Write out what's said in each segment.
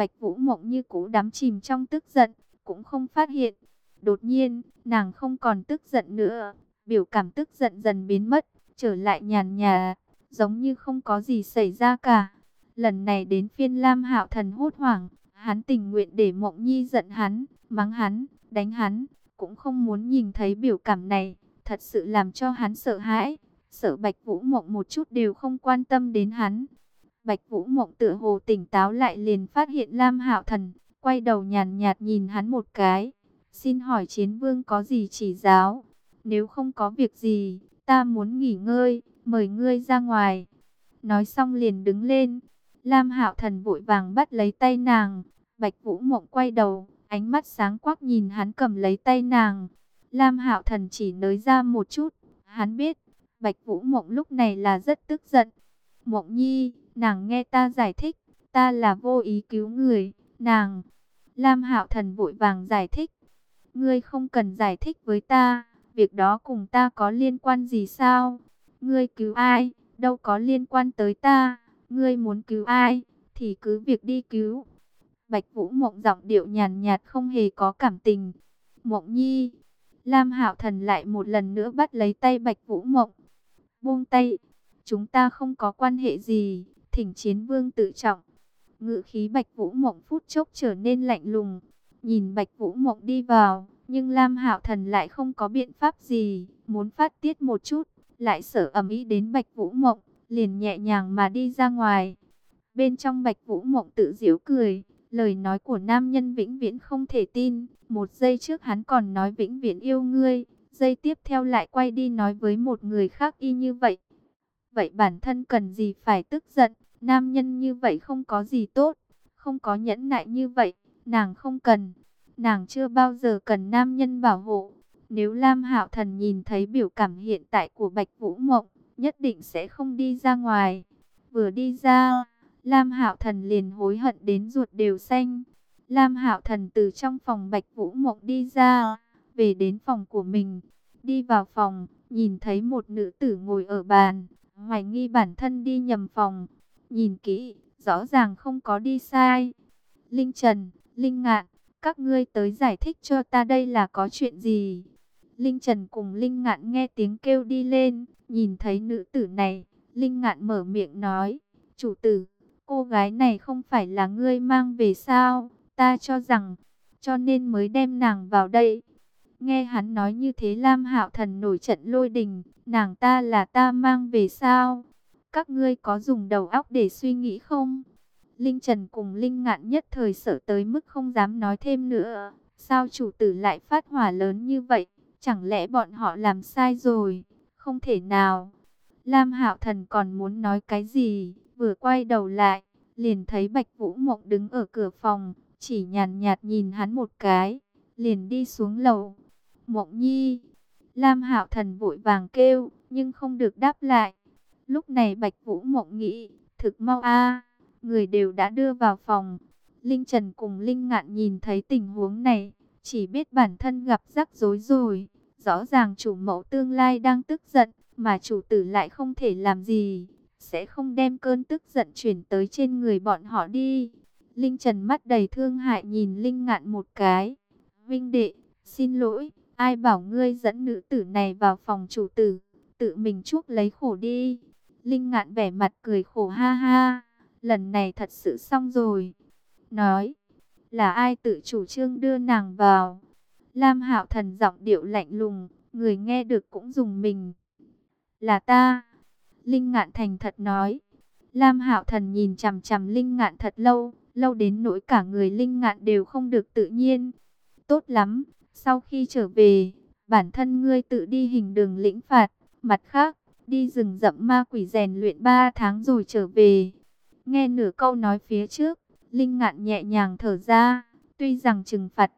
Bạch Vũ Mộng như cũ đắm chìm trong tức giận, cũng không phát hiện. Đột nhiên, nàng không còn tức giận nữa, biểu cảm tức giận dần biến mất, trở lại nhàn nhà, giống như không có gì xảy ra cả. Lần này đến phiên Lam Hạo Thần hốt hoảng, hắn tình nguyện để Mộng Nhi giận hắn, mắng hắn, đánh hắn, cũng không muốn nhìn thấy biểu cảm này, thật sự làm cho hắn sợ hãi. Sợ Bạch Vũ Mộng một chút đều không quan tâm đến hắn. Bạch Vũ Mộng tựa hồ tỉnh táo lại liền phát hiện Lam Hạo Thần, quay đầu nhàn nhạt nhìn hắn một cái. Xin hỏi chiến vương có gì chỉ giáo? Nếu không có việc gì, ta muốn nghỉ ngơi, mời ngươi ra ngoài. Nói xong liền đứng lên. Lam Hạo Thần vội vàng bắt lấy tay nàng. Bạch Vũ Mộng quay đầu, ánh mắt sáng quắc nhìn hắn cầm lấy tay nàng. Lam Hạo Thần chỉ nới ra một chút, hắn biết, Bạch Vũ Mộng lúc này là rất tức giận. Mộng Nhi, nàng nghe ta giải thích, ta là vô ý cứu người, nàng. Lam Hạo Thần vội vàng giải thích. Ngươi không cần giải thích với ta, việc đó cùng ta có liên quan gì sao? Ngươi cứu ai, đâu có liên quan tới ta, ngươi muốn cứu ai, thì cứ việc đi cứu. Bạch Vũ Mộng giọng điệu nhàn nhạt không hề có cảm tình. Mộng Nhi, Lam Hạo Thần lại một lần nữa bắt lấy tay Bạch Vũ Mộng. Buông tay, chúng ta không có quan hệ gì, thỉnh chiến vương tự trọng. Ngự khí Bạch Vũ Mộng phút chốc trở nên lạnh lùng. Nhìn Bạch Vũ Mộng đi vào, nhưng Lam Hạo Thần lại không có biện pháp gì, muốn phát tiết một chút, lại sợ ầm ĩ đến Bạch Vũ Mộng, liền nhẹ nhàng mà đi ra ngoài. Bên trong Bạch Vũ Mộng tự giễu cười, lời nói của nam nhân vĩnh viễn không thể tin, một giây trước hắn còn nói vĩnh viễn yêu ngươi, giây tiếp theo lại quay đi nói với một người khác y như vậy. Vậy bản thân cần gì phải tức giận, nam nhân như vậy không có gì tốt, không có nhẫn nại như vậy, nàng không cần. Nàng chưa bao giờ cần nam nhân bảo hộ. Nếu Lam Hạo Thần nhìn thấy biểu cảm hiện tại của Bạch Vũ Mộng, nhất định sẽ không đi ra ngoài. Vừa đi ra, Lam Hạo Thần liền hối hận đến ruột đều xanh. Lam Hạo Thần từ trong phòng Bạch Vũ Mộng đi ra, về đến phòng của mình. Đi vào phòng, nhìn thấy một nữ tử ngồi ở bàn, hoài nghi bản thân đi nhầm phòng. Nhìn kỹ, rõ ràng không có đi sai. Linh Trần, Linh Ngạn, các ngươi tới giải thích cho ta đây là có chuyện gì? Linh Trần cùng Linh Ngạn nghe tiếng kêu đi lên, nhìn thấy nữ tử này, Linh Ngạn mở miệng nói, chủ tử, cô gái này không phải là ngươi mang về sao? Ta cho rằng, cho nên mới đem nàng vào đây. Nghe hắn nói như thế Lam Hạo Thần nổi trận lôi đình, nàng ta là ta mang về sao? Các ngươi có dùng đầu óc để suy nghĩ không? Linh Trần cùng Linh Ngạn nhất thời sợ tới mức không dám nói thêm nữa. Sao chủ tử lại phát hỏa lớn như vậy? Chẳng lẽ bọn họ làm sai rồi? Không thể nào. Lam Hạo Thần còn muốn nói cái gì? Vừa quay đầu lại, liền thấy Bạch Vũ Mộng đứng ở cửa phòng, chỉ nhàn nhạt nhìn hắn một cái, liền đi xuống lầu. Mộng Nhi, Lam Hạo Thần vội vàng kêu, nhưng không được đáp lại. Lúc này Bạch Vũ Mộng nghĩ, thực mau a người đều đã đưa vào phòng. Linh Trần cùng Linh Ngạn nhìn thấy tình huống này, chỉ biết bản thân gặp rắc rối rồi. Rõ ràng chủ mẫu tương lai đang tức giận, mà chủ tử lại không thể làm gì, sẽ không đem cơn tức giận chuyển tới trên người bọn họ đi. Linh Trần mắt đầy thương hại nhìn Linh Ngạn một cái. Vinh đệ, xin lỗi, ai bảo ngươi dẫn nữ tử này vào phòng chủ tử, tự mình chuốc lấy khổ đi. Linh Ngạn vẻ mặt cười khổ ha ha lần này thật sự xong rồi. Nói, là ai tự chủ trương đưa nàng vào? Lam Hạo Thần giọng điệu lạnh lùng, người nghe được cũng dùng mình. Là ta. Linh Ngạn thành thật nói. Lam Hạo Thần nhìn chằm chằm Linh Ngạn thật lâu, lâu đến nỗi cả người Linh Ngạn đều không được tự nhiên. Tốt lắm, sau khi trở về, bản thân ngươi tự đi hình đường lĩnh phạt, mặt khác, đi rừng rậm ma quỷ rèn luyện 3 tháng rồi trở về. Nghe nửa câu nói phía trước, Linh ngạn nhẹ nhàng thở ra, tuy rằng trừng phạt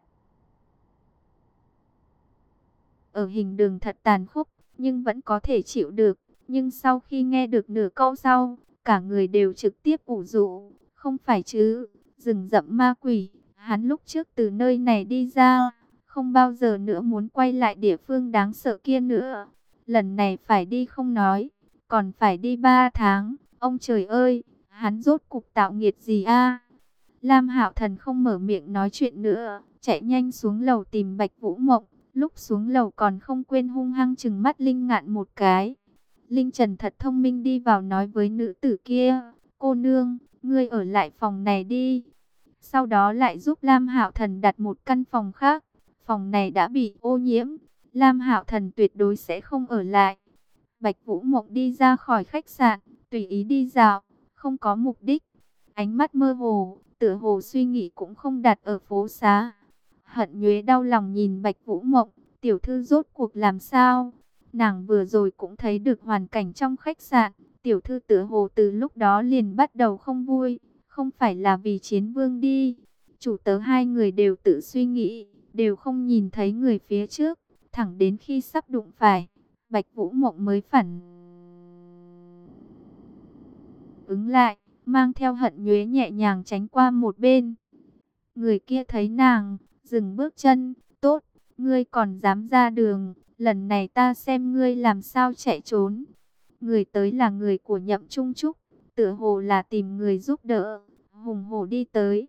ở hình đường thật tàn khốc, nhưng vẫn có thể chịu được. Nhưng sau khi nghe được nửa câu sau, cả người đều trực tiếp ủ rũ, không phải chứ, rừng rậm ma quỷ, hắn lúc trước từ nơi này đi ra, không bao giờ nữa muốn quay lại địa phương đáng sợ kia nữa. Lần này phải đi không nói, còn phải đi ba tháng, ông trời ơi! Hắn rốt cục tạo nghiệt gì a? Lam Hạo Thần không mở miệng nói chuyện nữa, chạy nhanh xuống lầu tìm Bạch Vũ Mộng. Lúc xuống lầu còn không quên hung hăng chừng mắt Linh Ngạn một cái. Linh Trần thật thông minh đi vào nói với nữ tử kia, cô nương, ngươi ở lại phòng này đi. Sau đó lại giúp Lam Hạo Thần đặt một căn phòng khác. Phòng này đã bị ô nhiễm, Lam Hạo Thần tuyệt đối sẽ không ở lại. Bạch Vũ Mộng đi ra khỏi khách sạn, tùy ý đi dạo, không có mục đích. Ánh mắt mơ hồ, tựa hồ suy nghĩ cũng không đặt ở phố xá. Hận nhuế đau lòng nhìn Bạch Vũ Mộng, tiểu thư rốt cuộc làm sao? Nàng vừa rồi cũng thấy được hoàn cảnh trong khách sạn, tiểu thư tựa hồ từ lúc đó liền bắt đầu không vui, không phải là vì chiến vương đi. Chủ tớ hai người đều tự suy nghĩ, đều không nhìn thấy người phía trước, thẳng đến khi sắp đụng phải, Bạch Vũ Mộng mới phản ứng lại, mang theo hận nhuế nhẹ nhàng tránh qua một bên. Người kia thấy nàng, dừng bước chân, tốt, ngươi còn dám ra đường, lần này ta xem ngươi làm sao chạy trốn. Người tới là người của nhậm trung trúc, tựa hồ là tìm người giúp đỡ, hùng hổ đi tới.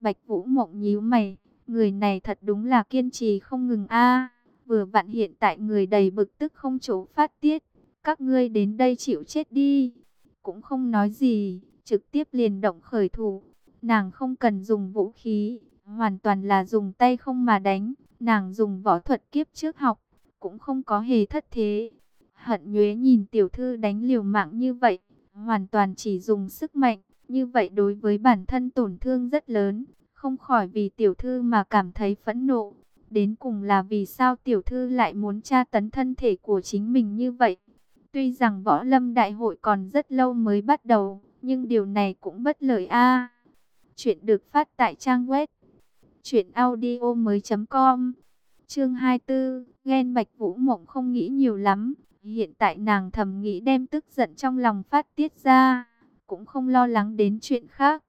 Bạch Vũ Mộng nhíu mày, người này thật đúng là kiên trì không ngừng a vừa vặn hiện tại người đầy bực tức không chỗ phát tiết, các ngươi đến đây chịu chết đi. Cũng không nói gì, trực tiếp liền động khởi thủ. Nàng không cần dùng vũ khí, hoàn toàn là dùng tay không mà đánh. Nàng dùng võ thuật kiếp trước học, cũng không có hề thất thế. Hận nhuế nhìn tiểu thư đánh liều mạng như vậy, hoàn toàn chỉ dùng sức mạnh. Như vậy đối với bản thân tổn thương rất lớn, không khỏi vì tiểu thư mà cảm thấy phẫn nộ. Đến cùng là vì sao tiểu thư lại muốn tra tấn thân thể của chính mình như vậy. Tuy rằng võ lâm đại hội còn rất lâu mới bắt đầu, nhưng điều này cũng bất lợi a. Chuyện được phát tại trang web truyệnaudiomoi.com. Chương 24, ghen Bạch Vũ Mộng không nghĩ nhiều lắm, hiện tại nàng thầm nghĩ đem tức giận trong lòng phát tiết ra, cũng không lo lắng đến chuyện khác.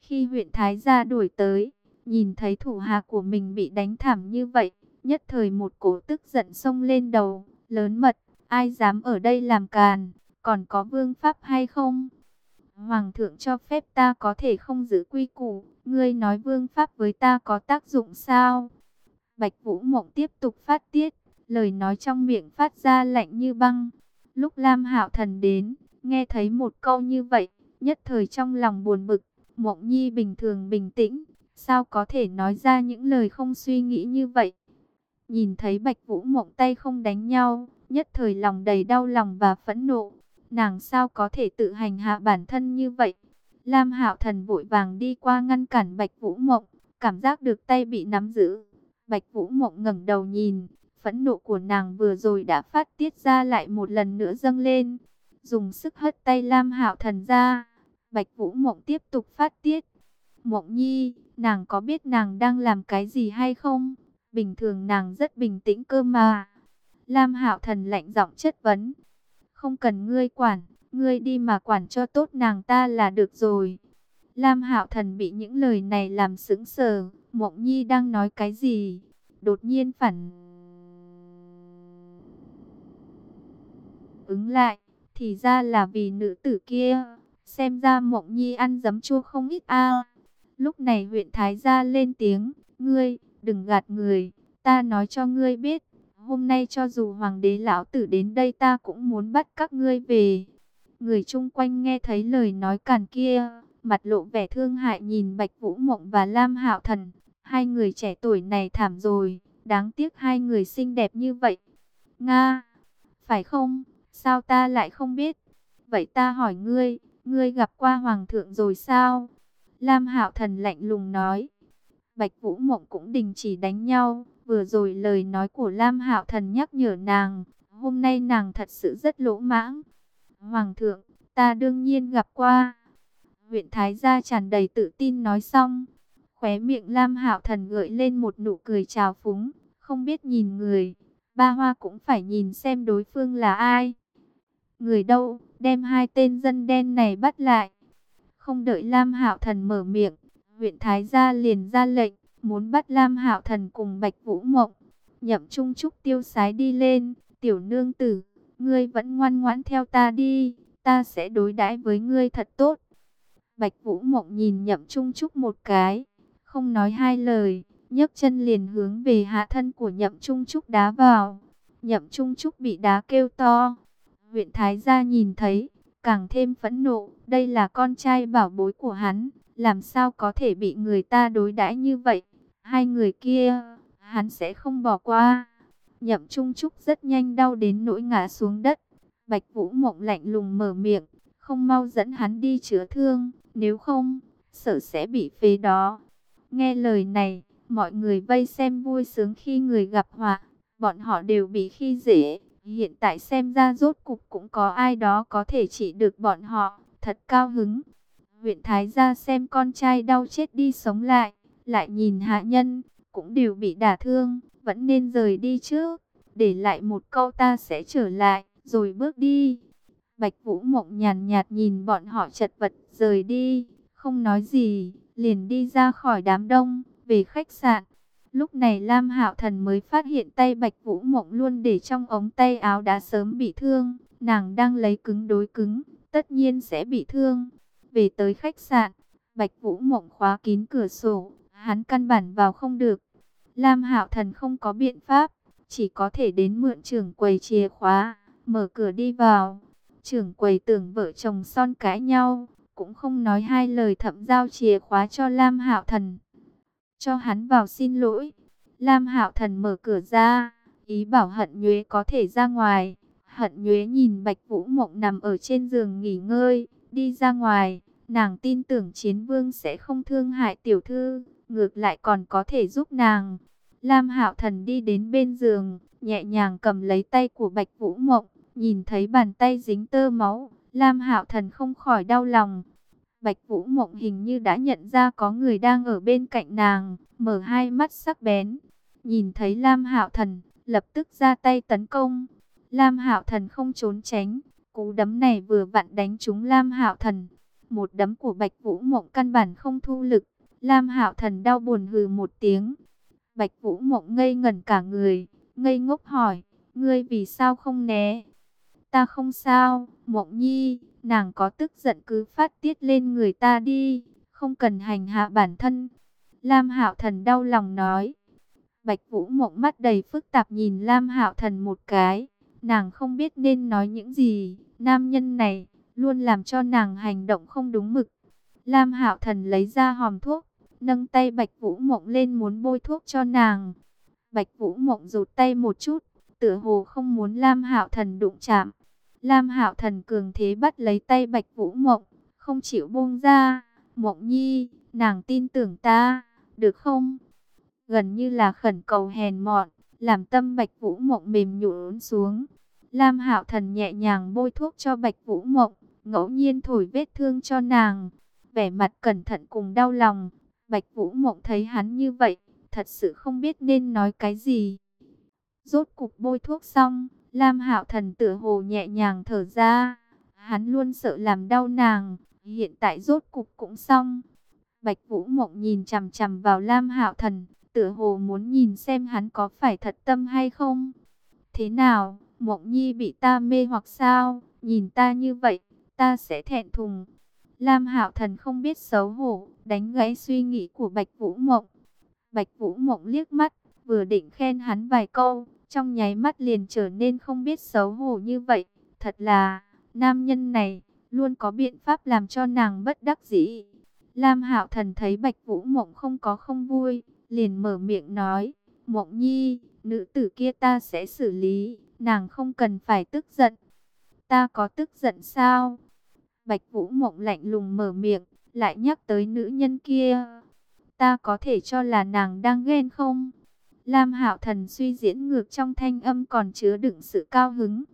Khi huyện Thái gia đuổi tới, nhìn thấy thủ hạ của mình bị đánh thảm như vậy, nhất thời một cổ tức giận xông lên đầu, lớn mật, ai dám ở đây làm càn, còn có vương pháp hay không? Hoàng thượng cho phép ta có thể không giữ quy củ, ngươi nói vương pháp với ta có tác dụng sao? Bạch Vũ Mộng tiếp tục phát tiết, lời nói trong miệng phát ra lạnh như băng. Lúc Lam Hạo Thần đến, nghe thấy một câu như vậy, nhất thời trong lòng buồn bực, Mộng Nhi bình thường bình tĩnh, sao có thể nói ra những lời không suy nghĩ như vậy? Nhìn thấy Bạch Vũ Mộng tay không đánh nhau, nhất thời lòng đầy đau lòng và phẫn nộ. Nàng sao có thể tự hành hạ bản thân như vậy? Lam Hạo Thần vội vàng đi qua ngăn cản Bạch Vũ Mộng, cảm giác được tay bị nắm giữ. Bạch Vũ Mộng ngẩng đầu nhìn, phẫn nộ của nàng vừa rồi đã phát tiết ra lại một lần nữa dâng lên. Dùng sức hất tay Lam Hạo Thần ra, Bạch Vũ Mộng tiếp tục phát tiết. Mộng Nhi, nàng có biết nàng đang làm cái gì hay không? Bình thường nàng rất bình tĩnh cơ mà. Lam Hạo Thần lạnh giọng chất vấn. Không cần ngươi quản, ngươi đi mà quản cho tốt nàng ta là được rồi. Lam Hạo Thần bị những lời này làm sững sờ, Mộng Nhi đang nói cái gì? Đột nhiên phản ứng lại, thì ra là vì nữ tử kia, xem ra Mộng Nhi ăn dấm chua không ít a. Lúc này huyện Thái gia lên tiếng, "Ngươi, đừng gạt người, ta nói cho ngươi biết, hôm nay cho dù hoàng đế lão tử đến đây ta cũng muốn bắt các ngươi về." Người chung quanh nghe thấy lời nói càn kia, mặt lộ vẻ thương hại nhìn Bạch Vũ Mộng và Lam Hạo Thần. Hai người trẻ tuổi này thảm rồi, đáng tiếc hai người xinh đẹp như vậy. Nga, phải không? Sao ta lại không biết? Vậy ta hỏi ngươi, ngươi gặp qua hoàng thượng rồi sao? Lam Hạo Thần lạnh lùng nói. Bạch Vũ Mộng cũng đình chỉ đánh nhau, vừa rồi lời nói của Lam Hạo Thần nhắc nhở nàng, hôm nay nàng thật sự rất lỗ mãng. Hoàng thượng, ta đương nhiên gặp qua. Huyện Thái gia tràn đầy tự tin nói xong, khóe miệng Lam Hạo Thần gợi lên một nụ cười trào phúng, không biết nhìn người, ba hoa cũng phải nhìn xem đối phương là ai. Người đâu, đem hai tên dân đen này bắt lại. Không đợi Lam Hạo Thần mở miệng, huyện Thái gia liền ra lệnh, muốn bắt Lam Hạo Thần cùng Bạch Vũ Mộng. Nhậm Trung Trúc tiêu sái đi lên, tiểu nương tử, ngươi vẫn ngoan ngoãn theo ta đi, ta sẽ đối đãi với ngươi thật tốt. Bạch Vũ Mộng nhìn Nhậm Trung Trúc một cái, không nói hai lời, nhấc chân liền hướng về hạ thân của Nhậm Trung Trúc đá vào. Nhậm Trung Trúc bị đá kêu to. Huyện Thái gia nhìn thấy, càng thêm phẫn nộ, đây là con trai bảo bối của hắn, làm sao có thể bị người ta đối đãi như vậy? Hai người kia, hắn sẽ không bỏ qua. Nhậm Trung Trúc rất nhanh đau đến nỗi ngã xuống đất. Bạch Vũ Mộng lạnh lùng mở miệng, không mau dẫn hắn đi chữa thương, nếu không, sợ sẽ bị phế đó. Nghe lời này, mọi người vây xem vui sướng khi người gặp họa, bọn họ đều bị khi dễ. Hiện tại xem ra rốt cục cũng có ai đó có thể trị được bọn họ, thật cao hứng. Huyện Thái gia xem con trai đau chết đi sống lại, lại nhìn hạ nhân, cũng đều bị đả thương, vẫn nên rời đi chứ để lại một câu ta sẽ trở lại, rồi bước đi. Bạch Vũ Mộng nhàn nhạt nhìn bọn họ chật vật rời đi, không nói gì, liền đi ra khỏi đám đông, về khách sạn. Lúc này Lam Hạo Thần mới phát hiện tay Bạch Vũ Mộng luôn để trong ống tay áo đã sớm bị thương, nàng đang lấy cứng đối cứng, tất nhiên sẽ bị thương. Về tới khách sạn, Bạch Vũ Mộng khóa kín cửa sổ, hắn căn bản vào không được. Lam Hạo Thần không có biện pháp, chỉ có thể đến mượn trưởng quầy chìa khóa, mở cửa đi vào. Trưởng quầy tưởng vợ chồng son cãi nhau, cũng không nói hai lời thậm giao chìa khóa cho Lam Hạo Thần. Cho hắn vào xin lỗi. Lam Hạo Thần mở cửa ra, ý bảo Hận Nhuế có thể ra ngoài. Hận Nhuế nhìn Bạch Vũ Mộng nằm ở trên giường nghỉ ngơi, đi ra ngoài. Nàng tin tưởng chiến vương sẽ không thương hại tiểu thư, ngược lại còn có thể giúp nàng. Lam Hạo Thần đi đến bên giường, nhẹ nhàng cầm lấy tay của Bạch Vũ Mộng, nhìn thấy bàn tay dính tơ máu, Lam Hạo Thần không khỏi đau lòng. Bạch Vũ Mộng hình như đã nhận ra có người đang ở bên cạnh nàng, mở hai mắt sắc bén, nhìn thấy Lam Hạo Thần, lập tức ra tay tấn công. Lam Hạo Thần không trốn tránh, cú đấm này vừa vặn đánh trúng Lam Hạo Thần. Một đấm của Bạch Vũ Mộng căn bản không thu lực, Lam Hạo Thần đau buồn hừ một tiếng. Bạch Vũ Mộng ngây ngẩn cả người, ngây ngốc hỏi, ngươi vì sao không né? Ta không sao, Mộng Nhi, nàng có tức giận cứ phát tiết lên người ta đi, không cần hành hạ bản thân. Lam Hạo Thần đau lòng nói. Bạch Vũ Mộng mắt đầy phức tạp nhìn Lam Hạo Thần một cái, nàng không biết nên nói những gì, nam nhân này luôn làm cho nàng hành động không đúng mực. Lam Hạo Thần lấy ra hòm thuốc, nâng tay Bạch Vũ Mộng lên muốn bôi thuốc cho nàng. Bạch Vũ Mộng rụt tay một chút, tựa hồ không muốn Lam Hạo Thần đụng chạm. Lam Hạo Thần cường thế bắt lấy tay Bạch Vũ Mộng, không chịu buông ra. Mộng Nhi, nàng tin tưởng ta, được không? Gần như là khẩn cầu hèn mọn, làm tâm Bạch Vũ Mộng mềm nhũn xuống. Lam Hạo Thần nhẹ nhàng bôi thuốc cho Bạch Vũ Mộng, ngẫu nhiên thổi vết thương cho nàng. Vẻ mặt cẩn thận cùng đau lòng, Bạch Vũ Mộng thấy hắn như vậy, thật sự không biết nên nói cái gì. Rốt cục bôi thuốc xong, Lam Hạo Thần tựa hồ nhẹ nhàng thở ra. Hắn luôn sợ làm đau nàng, hiện tại rốt cục cũng xong. Bạch Vũ Mộng nhìn chằm chằm vào Lam Hạo Thần, tựa hồ muốn nhìn xem hắn có phải thật tâm hay không. Thế nào, Mộng Nhi bị ta mê hoặc sao? Nhìn ta như vậy, ta sẽ thẹn thùng. Lam Hạo Thần không biết xấu hổ, đánh gãy suy nghĩ của Bạch Vũ Mộng. Bạch Vũ Mộng liếc mắt, vừa định khen hắn vài câu, trong nháy mắt liền trở nên không biết xấu hổ như vậy. Thật là, nam nhân này, luôn có biện pháp làm cho nàng bất đắc dĩ. Lam Hạo Thần thấy Bạch Vũ Mộng không có không vui, liền mở miệng nói, Mộng Nhi, nữ tử kia ta sẽ xử lý, nàng không cần phải tức giận. Ta có tức giận sao? Bạch Vũ Mộng lạnh lùng mở miệng, lại nhắc tới nữ nhân kia. Ta có thể cho là nàng đang ghen không? Lam Hạo Thần suy diễn ngược trong thanh âm còn chứa đựng sự cao hứng.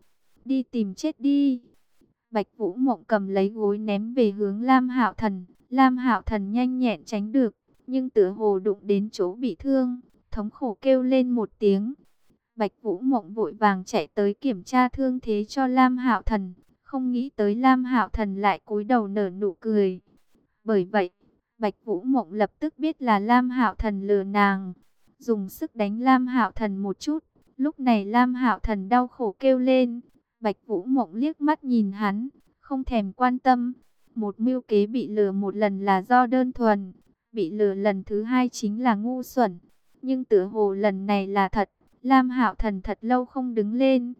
Đi tìm chết đi. Bạch Vũ Mộng cầm lấy gối ném về hướng Lam Hạo Thần. Lam Hạo Thần nhanh nhẹn tránh được, nhưng tựa hồ đụng đến chỗ bị thương, thống khổ kêu lên một tiếng. Bạch Vũ Mộng vội vàng chạy tới kiểm tra thương thế cho Lam Hạo Thần, không nghĩ tới Lam Hạo Thần lại cúi đầu nở nụ cười. Bởi vậy, Bạch Vũ Mộng lập tức biết là Lam Hạo Thần lừa nàng, dùng sức đánh Lam Hạo Thần một chút. Lúc này Lam Hạo Thần đau khổ kêu lên, Bạch Vũ Mộng liếc mắt nhìn hắn, không thèm quan tâm. Một mưu kế bị lừa một lần là do đơn thuần, bị lừa lần thứ hai chính là ngu xuẩn. Nhưng tựa hồ lần này là thật, Lam Hạo Thần thật lâu không đứng lên.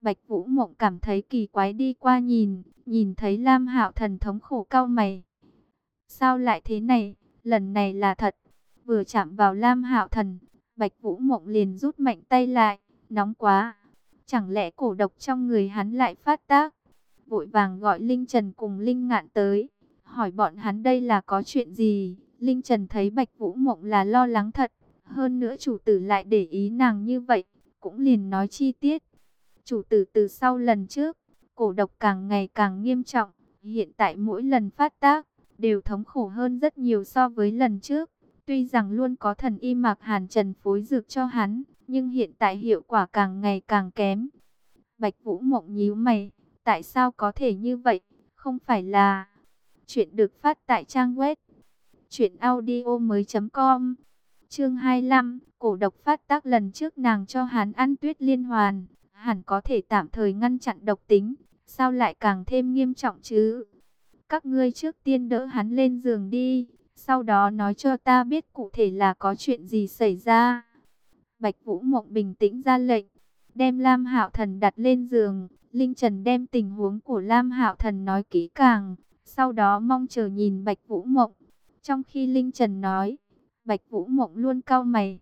Bạch Vũ Mộng cảm thấy kỳ quái đi qua nhìn, nhìn thấy Lam Hạo Thần thống khổ cau mày. Sao lại thế này, lần này là thật. Vừa chạm vào Lam Hạo Thần, Bạch Vũ Mộng liền rút mạnh tay lại, nóng quá. Chẳng lẽ cổ độc trong người hắn lại phát tác? Vội vàng gọi Linh Trần cùng Linh Ngạn tới, hỏi bọn hắn đây là có chuyện gì? Linh Trần thấy Bạch Vũ Mộng là lo lắng thật, hơn nữa chủ tử lại để ý nàng như vậy, cũng liền nói chi tiết. Chủ tử từ sau lần trước, cổ độc càng ngày càng nghiêm trọng, hiện tại mỗi lần phát tác, đều thống khổ hơn rất nhiều so với lần trước. Tuy rằng luôn có thần y mạc hàn trần phối dược cho hắn, nhưng hiện tại hiệu quả càng ngày càng kém. Bạch Vũ Mộng nhíu mày, tại sao có thể như vậy? Không phải là... Chuyện được phát tại trang web truyệnaudiomoi.com. Chương 25, cổ độc phát tác lần trước nàng cho hắn ăn tuyết liên hoàn, hẳn có thể tạm thời ngăn chặn độc tính, sao lại càng thêm nghiêm trọng chứ? Các ngươi trước tiên đỡ hắn lên giường đi, sau đó nói cho ta biết cụ thể là có chuyện gì xảy ra. Bạch Vũ Mộng bình tĩnh ra lệnh, đem Lam Hạo Thần đặt lên giường, Linh Trần đem tình huống của Lam Hạo Thần nói kỹ càng, sau đó mong chờ nhìn Bạch Vũ Mộng. Trong khi Linh Trần nói, Bạch Vũ Mộng luôn cau mày,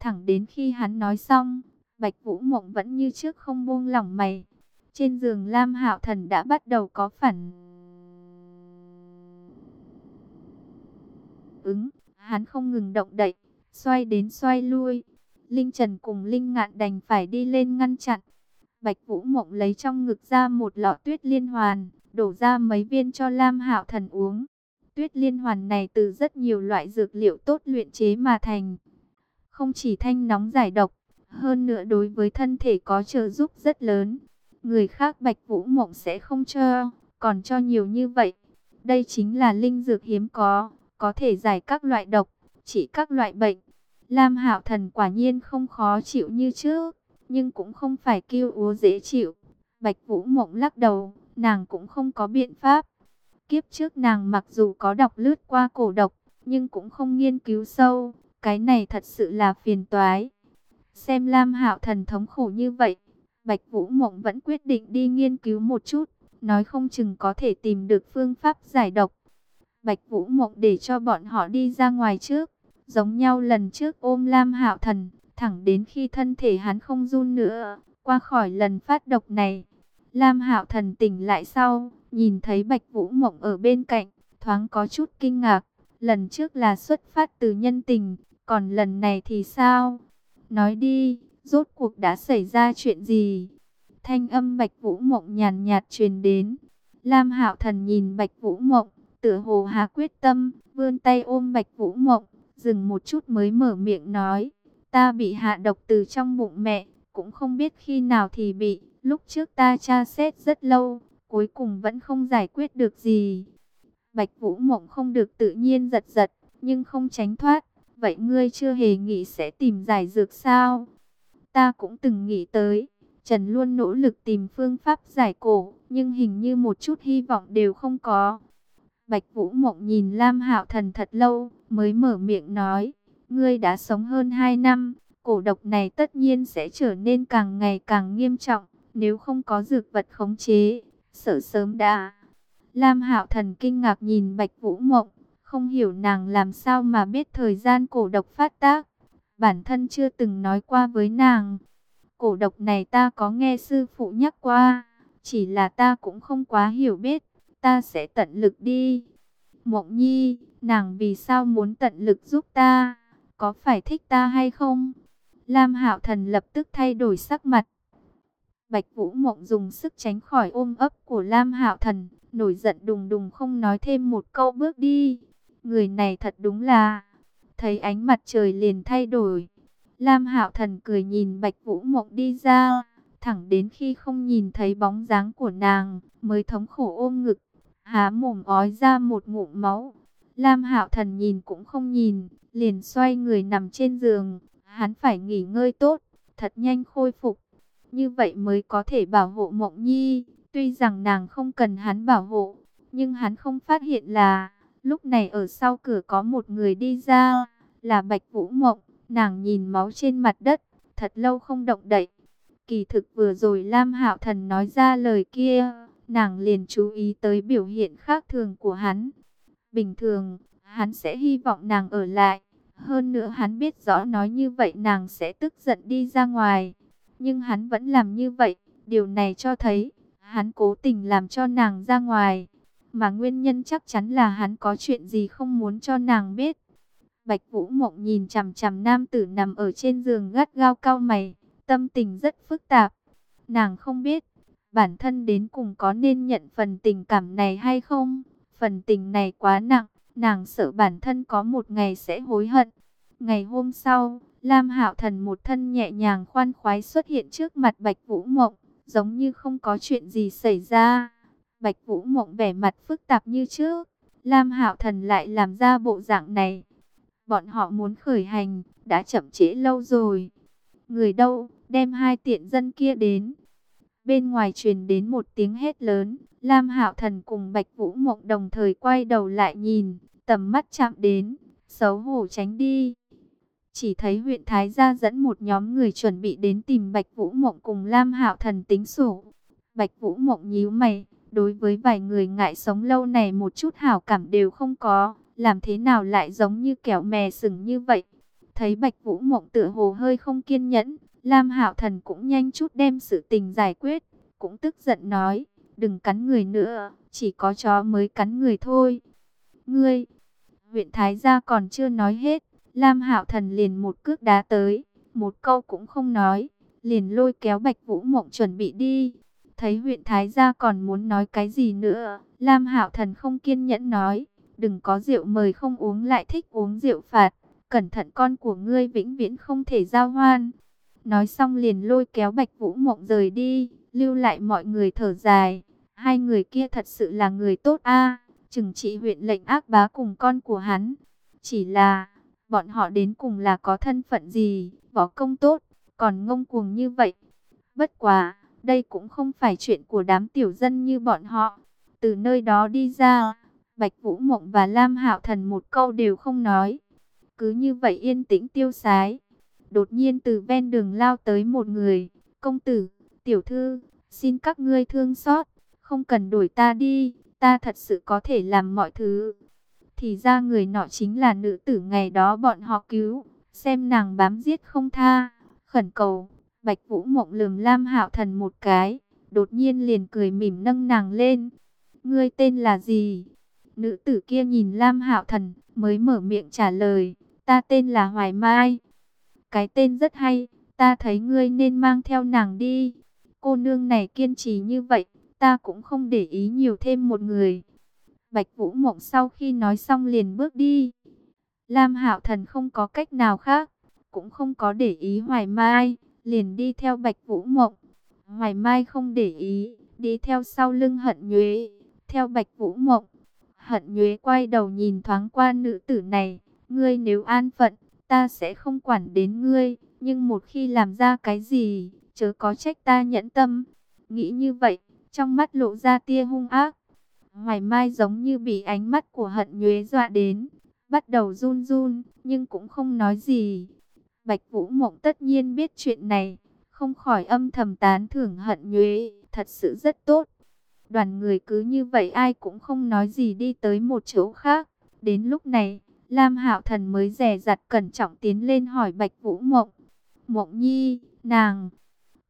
thẳng đến khi hắn nói xong, Bạch Vũ Mộng vẫn như trước không buông lỏng mày. Trên giường Lam Hạo Thần đã bắt đầu có phản ứng, hắn không ngừng động đậy, xoay đến xoay lui. Linh Trần cùng Linh Ngạn đành phải đi lên ngăn chặn. Bạch Vũ Mộng lấy trong ngực ra một lọ tuyết liên hoàn, đổ ra mấy viên cho Lam Hạo Thần uống. Tuyết liên hoàn này từ rất nhiều loại dược liệu tốt luyện chế mà thành. Không chỉ thanh nóng giải độc, hơn nữa đối với thân thể có trợ giúp rất lớn. Người khác Bạch Vũ Mộng sẽ không cho, còn cho nhiều như vậy. Đây chính là linh dược hiếm có, có thể giải các loại độc, trị các loại bệnh. Lam Hạo Thần quả nhiên không khó chịu như trước, nhưng cũng không phải kêu úa dễ chịu. Bạch Vũ Mộng lắc đầu, nàng cũng không có biện pháp. Kiếp trước nàng mặc dù có đọc lướt qua cổ độc, nhưng cũng không nghiên cứu sâu, cái này thật sự là phiền toái. Xem Lam Hạo Thần thống khổ như vậy, Bạch Vũ Mộng vẫn quyết định đi nghiên cứu một chút, nói không chừng có thể tìm được phương pháp giải độc. Bạch Vũ Mộng để cho bọn họ đi ra ngoài trước, giống nhau lần trước ôm Lam Hạo Thần, thẳng đến khi thân thể hắn không run nữa, qua khỏi lần phát độc này. Lam Hạo Thần tỉnh lại sau, nhìn thấy Bạch Vũ Mộng ở bên cạnh, thoáng có chút kinh ngạc. Lần trước là xuất phát từ nhân tình, còn lần này thì sao? Nói đi, rốt cuộc đã xảy ra chuyện gì? Thanh âm Bạch Vũ Mộng nhàn nhạt truyền đến. Lam Hạo Thần nhìn Bạch Vũ Mộng, tựa hồ hà quyết tâm, vươn tay ôm Bạch Vũ Mộng, dừng một chút mới mở miệng nói, ta bị hạ độc từ trong bụng mẹ, cũng không biết khi nào thì bị, lúc trước ta tra xét rất lâu, cuối cùng vẫn không giải quyết được gì. Bạch Vũ Mộng không được tự nhiên giật giật, nhưng không tránh thoát, vậy ngươi chưa hề nghĩ sẽ tìm giải dược sao? Ta cũng từng nghĩ tới, Trần luôn nỗ lực tìm phương pháp giải cổ, nhưng hình như một chút hy vọng đều không có. Bạch Vũ Mộng nhìn Lam Hạo Thần thật lâu, mới mở miệng nói, ngươi đã sống hơn 2 năm, cổ độc này tất nhiên sẽ trở nên càng ngày càng nghiêm trọng, nếu không có dược vật khống chế, sợ sớm đã. Lam Hạo Thần kinh ngạc nhìn Bạch Vũ Mộng, không hiểu nàng làm sao mà biết thời gian cổ độc phát tác, bản thân chưa từng nói qua với nàng. Cổ độc này ta có nghe sư phụ nhắc qua, chỉ là ta cũng không quá hiểu biết ta sẽ tận lực đi. Mộng nhi, nàng vì sao muốn tận lực giúp ta? Có phải thích ta hay không? Lam Hạo Thần lập tức thay đổi sắc mặt. Bạch Vũ Mộng dùng sức tránh khỏi ôm ấp của Lam Hạo Thần, nổi giận đùng đùng không nói thêm một câu bước đi. Người này thật đúng là, thấy ánh mặt trời liền thay đổi. Lam Hạo Thần cười nhìn Bạch Vũ Mộng đi ra, thẳng đến khi không nhìn thấy bóng dáng của nàng, mới thống khổ ôm ngực há mồm ói ra một ngụm máu. Lam Hạo Thần nhìn cũng không nhìn, liền xoay người nằm trên giường, hắn phải nghỉ ngơi tốt, thật nhanh khôi phục. Như vậy mới có thể bảo hộ Mộng Nhi, tuy rằng nàng không cần hắn bảo hộ, nhưng hắn không phát hiện là lúc này ở sau cửa có một người đi ra, là Bạch Vũ Mộng, nàng nhìn máu trên mặt đất, thật lâu không động đậy. Kỳ thực vừa rồi Lam Hạo Thần nói ra lời kia, nàng liền chú ý tới biểu hiện khác thường của hắn. Bình thường, hắn sẽ hy vọng nàng ở lại, hơn nữa hắn biết rõ nói như vậy nàng sẽ tức giận đi ra ngoài, nhưng hắn vẫn làm như vậy, điều này cho thấy hắn cố tình làm cho nàng ra ngoài, mà nguyên nhân chắc chắn là hắn có chuyện gì không muốn cho nàng biết. Bạch Vũ Mộng nhìn chằm chằm nam tử nằm ở trên giường gắt gao cao mày, tâm tình rất phức tạp. Nàng không biết, bản thân đến cùng có nên nhận phần tình cảm này hay không? Phần tình này quá nặng, nàng sợ bản thân có một ngày sẽ hối hận. Ngày hôm sau, Lam Hạo Thần một thân nhẹ nhàng khoan khoái xuất hiện trước mặt Bạch Vũ Mộng, giống như không có chuyện gì xảy ra. Bạch Vũ Mộng vẻ mặt phức tạp như trước, Lam Hạo Thần lại làm ra bộ dạng này. Bọn họ muốn khởi hành, đã chậm trễ lâu rồi. Người đâu, đem hai tiện dân kia đến. Bên ngoài truyền đến một tiếng hét lớn, Lam Hạo Thần cùng Bạch Vũ Mộng đồng thời quay đầu lại nhìn, tầm mắt chạm đến, xấu hổ tránh đi. Chỉ thấy huyện Thái Gia dẫn một nhóm người chuẩn bị đến tìm Bạch Vũ Mộng cùng Lam Hạo Thần tính sổ. Bạch Vũ Mộng nhíu mày, đối với vài người ngại sống lâu này một chút hảo cảm đều không có, làm thế nào lại giống như kẻo mè sừng như vậy. Thấy Bạch Vũ Mộng tựa hồ hơi không kiên nhẫn, Lam Hạo Thần cũng nhanh chút đem sự tình giải quyết, cũng tức giận nói, đừng cắn người nữa, chỉ có chó mới cắn người thôi. Ngươi, huyện Thái Gia còn chưa nói hết, Lam Hạo Thần liền một cước đá tới, một câu cũng không nói, liền lôi kéo Bạch Vũ Mộng chuẩn bị đi. Thấy huyện Thái Gia còn muốn nói cái gì nữa, Lam Hạo Thần không kiên nhẫn nói, đừng có rượu mời không uống lại thích uống rượu phạt, cẩn thận con của ngươi vĩnh viễn không thể giao hoan. Nói xong liền lôi kéo Bạch Vũ Mộng rời đi, lưu lại mọi người thở dài. Hai người kia thật sự là người tốt a à, chừng trị huyện lệnh ác bá cùng con của hắn. Chỉ là, bọn họ đến cùng là có thân phận gì, võ công tốt, còn ngông cuồng như vậy. Bất quá, đây cũng không phải chuyện của đám tiểu dân như bọn họ. Từ nơi đó đi ra, Bạch Vũ Mộng và Lam Hạo Thần một câu đều không nói. Cứ như vậy yên tĩnh tiêu sái. Đột nhiên từ ven đường lao tới một người, công tử, tiểu thư, xin các ngươi thương xót, không cần đuổi ta đi, ta thật sự có thể làm mọi thứ. Thì ra người nọ chính là nữ tử ngày đó bọn họ cứu, xem nàng bám giết không tha, khẩn cầu. Bạch Vũ Mộng lườm Lam Hạo Thần một cái, đột nhiên liền cười mỉm nâng nàng lên. Ngươi tên là gì? Nữ tử kia nhìn Lam Hạo Thần, mới mở miệng trả lời, ta tên là Hoài Mai. Cái tên rất hay, ta thấy ngươi nên mang theo nàng đi. Cô nương này kiên trì như vậy, ta cũng không để ý nhiều thêm một người. Bạch Vũ Mộng sau khi nói xong liền bước đi. Lam Hạo Thần không có cách nào khác, cũng không có để ý Hoài Mai, liền đi theo Bạch Vũ Mộng. Hoài Mai không để ý, đi theo sau lưng Hận Nhuế, theo Bạch Vũ Mộng. Hận Nhuế quay đầu nhìn thoáng qua nữ tử này, ngươi nếu an phận, ta sẽ không quản đến ngươi, nhưng một khi làm ra cái gì, chớ có trách ta nhẫn tâm. Nghĩ như vậy, trong mắt lộ ra tia hung ác. Hoài Mai giống như bị ánh mắt của hận nhuế dọa đến, bắt đầu run run, nhưng cũng không nói gì. Bạch Vũ Mộng tất nhiên biết chuyện này, không khỏi âm thầm tán thưởng hận nhuế, thật sự rất tốt. Đoàn người cứ như vậy ai cũng không nói gì đi tới một chỗ khác. Đến lúc này, Lam Hạo Thần mới dè dặt cẩn trọng tiến lên hỏi Bạch Vũ Mộng. Mộng Nhi, nàng,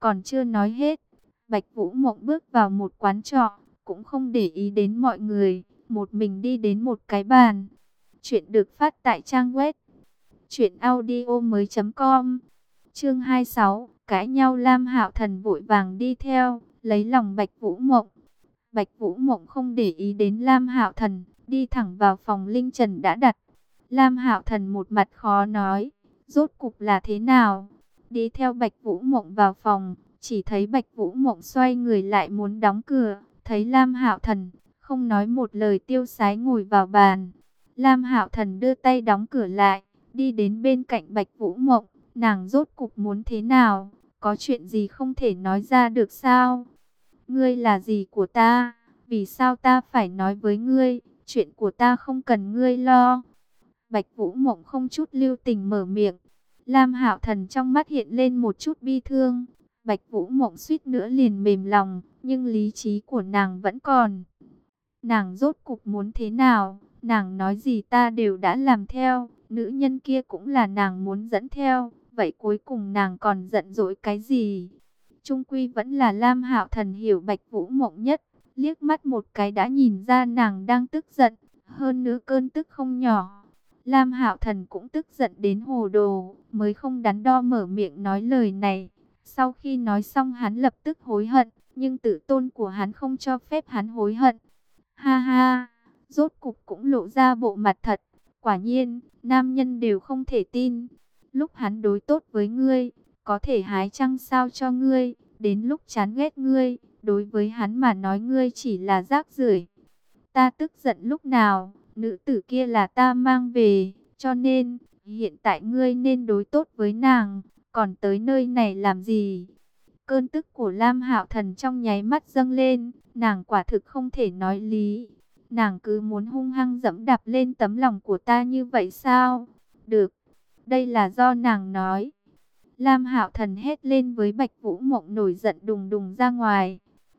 còn chưa nói hết. Bạch Vũ Mộng bước vào một quán trọ, cũng không để ý đến mọi người, một mình đi đến một cái bàn. Chuyện được phát tại trang web truyệnaudiomoi.com. Chương 26, cãi nhau Lam Hạo Thần vội vàng đi theo, lấy lòng Bạch Vũ Mộng. Bạch Vũ Mộng không để ý đến Lam Hạo Thần, đi thẳng vào phòng Linh Trần đã đặt. Lam Hạo Thần một mặt khó nói, rốt cục là thế nào? Đi theo Bạch Vũ Mộng vào phòng, chỉ thấy Bạch Vũ Mộng xoay người lại muốn đóng cửa, thấy Lam Hạo Thần, không nói một lời tiêu sái ngồi vào bàn. Lam Hạo Thần đưa tay đóng cửa lại, đi đến bên cạnh Bạch Vũ Mộng, nàng rốt cục muốn thế nào, có chuyện gì không thể nói ra được sao? Ngươi là gì của ta? vì sao ta phải nói với ngươi, chuyện của ta không cần ngươi lo. Bạch Vũ Mộng không chút lưu tình mở miệng. Lam Hạo Thần trong mắt hiện lên một chút bi thương. Bạch Vũ Mộng suýt nữa liền mềm lòng, nhưng lý trí của nàng vẫn còn. Nàng rốt cục muốn thế nào, nàng nói gì ta đều đã làm theo, nữ nhân kia cũng là nàng muốn dẫn theo, vậy cuối cùng nàng còn giận dỗi cái gì? Trung quy vẫn là Lam Hạo Thần hiểu Bạch Vũ Mộng nhất, liếc mắt một cái đã nhìn ra nàng đang tức giận, hơn nữa cơn tức không nhỏ. Lam Hạo Thần cũng tức giận đến hồ đồ, mới không đắn đo mở miệng nói lời này. Sau khi nói xong hắn lập tức hối hận, nhưng tự tôn của hắn không cho phép hắn hối hận. Ha ha, rốt cục cũng lộ ra bộ mặt thật. Quả nhiên, nam nhân đều không thể tin. Lúc hắn đối tốt với ngươi, có thể hái trăng sao cho ngươi, đến lúc chán ghét ngươi, đối với hắn mà nói ngươi chỉ là rác rưởi. Ta tức giận lúc nào, nữ tử kia là ta mang về, cho nên, hiện tại ngươi nên đối tốt với nàng, còn tới nơi này làm gì? Cơn tức của Lam Hạo Thần trong nháy mắt dâng lên, nàng quả thực không thể nói lý. Nàng cứ muốn hung hăng dẫm đạp lên tấm lòng của ta như vậy sao? Được, đây là do nàng nói. Lam Hạo Thần hét lên với Bạch Vũ Mộng nổi giận đùng đùng ra ngoài.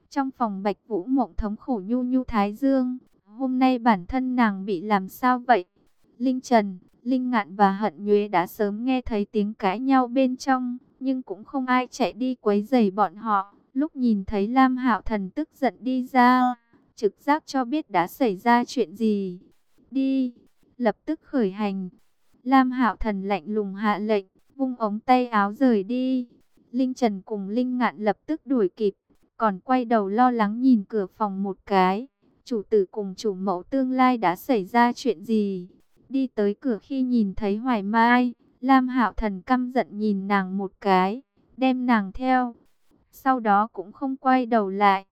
Trong phòng Bạch Vũ Mộng thống khổ nhu nhu thái dương, hôm nay bản thân nàng bị làm sao vậy? Linh Trần, Linh Ngạn và Hận Nhuế đã sớm nghe thấy tiếng cãi nhau bên trong, nhưng cũng không ai chạy đi quấy rầy bọn họ. Lúc nhìn thấy Lam Hạo Thần tức giận đi ra, trực giác cho biết đã xảy ra chuyện gì. Đi, lập tức khởi hành. Lam Hạo Thần lạnh lùng hạ lệnh, vung ống tay áo rời đi. Linh Trần cùng Linh Ngạn lập tức đuổi kịp, còn quay đầu lo lắng nhìn cửa phòng một cái. Chủ tử cùng chủ mẫu tương lai đã xảy ra chuyện gì? Đi tới cửa khi nhìn thấy Hoài Mai, Lam Hạo Thần căm giận nhìn nàng một cái, đem nàng theo. Sau đó cũng không quay đầu lại.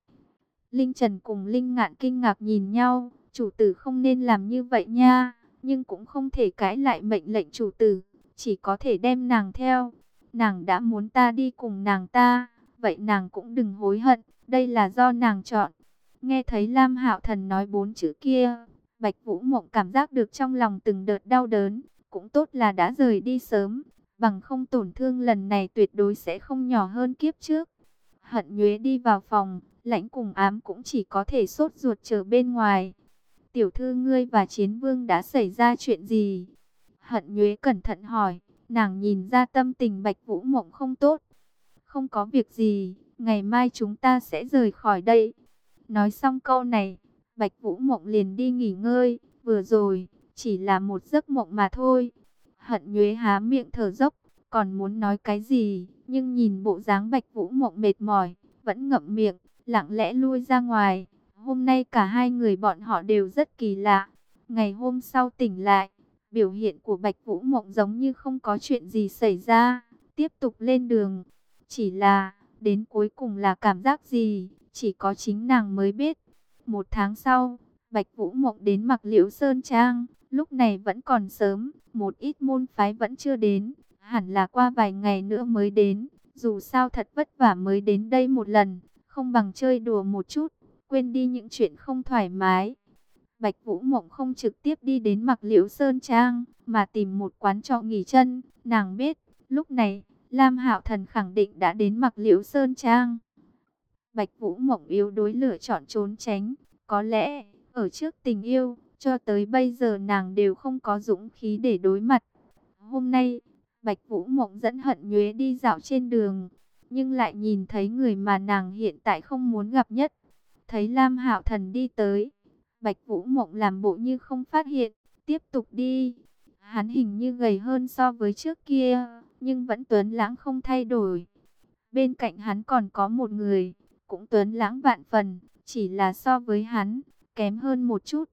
Linh Trần cùng Linh Ngạn kinh ngạc nhìn nhau, chủ tử không nên làm như vậy nha, nhưng cũng không thể cãi lại mệnh lệnh chủ tử, chỉ có thể đem nàng theo. Nàng đã muốn ta đi cùng nàng ta, vậy nàng cũng đừng hối hận, đây là do nàng chọn. Nghe thấy Lam Hạo Thần nói bốn chữ kia, Bạch Vũ Mộng cảm giác được trong lòng từng đợt đau đớn, cũng tốt là đã rời đi sớm, bằng không tổn thương lần này tuyệt đối sẽ không nhỏ hơn kiếp trước. Hận Nhuế đi vào phòng, lãnh cùng ám cũng chỉ có thể sốt ruột chờ bên ngoài. Tiểu thư ngươi và chiến vương đã xảy ra chuyện gì? Hận Nhuế cẩn thận hỏi, nàng nhìn ra tâm tình Bạch Vũ Mộng không tốt. Không có việc gì, ngày mai chúng ta sẽ rời khỏi đây. Nói xong câu này, Bạch Vũ Mộng liền đi nghỉ ngơi, vừa rồi, chỉ là một giấc mộng mà thôi. Hận nhuế há miệng thở dốc, còn muốn nói cái gì, nhưng nhìn bộ dáng Bạch Vũ Mộng mệt mỏi, vẫn ngậm miệng, lặng lẽ lui ra ngoài. Hôm nay cả hai người bọn họ đều rất kỳ lạ. Ngày hôm sau tỉnh lại, biểu hiện của Bạch Vũ Mộng giống như không có chuyện gì xảy ra, tiếp tục lên đường. Chỉ là, đến cuối cùng là cảm giác gì, chỉ có chính nàng mới biết. Một tháng sau, Bạch Vũ Mộng đến mặc liễu Sơn Trang, lúc này vẫn còn sớm, một ít môn phái vẫn chưa đến, hẳn là qua vài ngày nữa mới đến, dù sao thật vất vả mới đến đây một lần, không bằng chơi đùa một chút, quên đi những chuyện không thoải mái. Bạch Vũ Mộng không trực tiếp đi đến mặc liễu Sơn Trang, mà tìm một quán trọ nghỉ chân, nàng biết, lúc này, Lam Hạo Thần khẳng định đã đến mặc liễu Sơn Trang. Bạch Vũ Mộng yếu đối lựa chọn trốn tránh. Có lẽ, ở trước tình yêu, cho tới bây giờ nàng đều không có dũng khí để đối mặt. Hôm nay, Bạch Vũ Mộng dẫn hận nhuế đi dạo trên đường, nhưng lại nhìn thấy người mà nàng hiện tại không muốn gặp nhất. Thấy Lam Hạo Thần đi tới, Bạch Vũ Mộng làm bộ như không phát hiện, tiếp tục đi. Hắn hình như gầy hơn so với trước kia, nhưng vẫn tuấn lãng không thay đổi. Bên cạnh hắn còn có một người, cũng tuấn lãng vạn phần, chỉ là so với hắn, kém hơn một chút.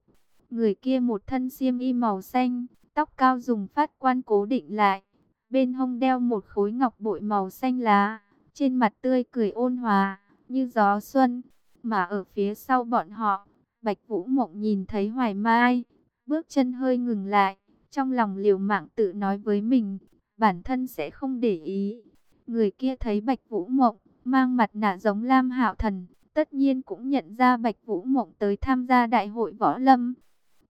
Người kia một thân xiêm y màu xanh, tóc cao dùng phát quan cố định lại. Bên hông đeo một khối ngọc bội màu xanh lá, trên mặt tươi cười ôn hòa, như gió xuân. Mà ở phía sau bọn họ, Bạch Vũ Mộng nhìn thấy Hoài Mai, bước chân hơi ngừng lại, trong lòng liều mạng tự nói với mình, bản thân sẽ không để ý. Người kia thấy Bạch Vũ Mộng, mang mặt nạ giống Lam Hạo Thần, tất nhiên cũng nhận ra Bạch Vũ Mộng tới tham gia đại hội võ lâm.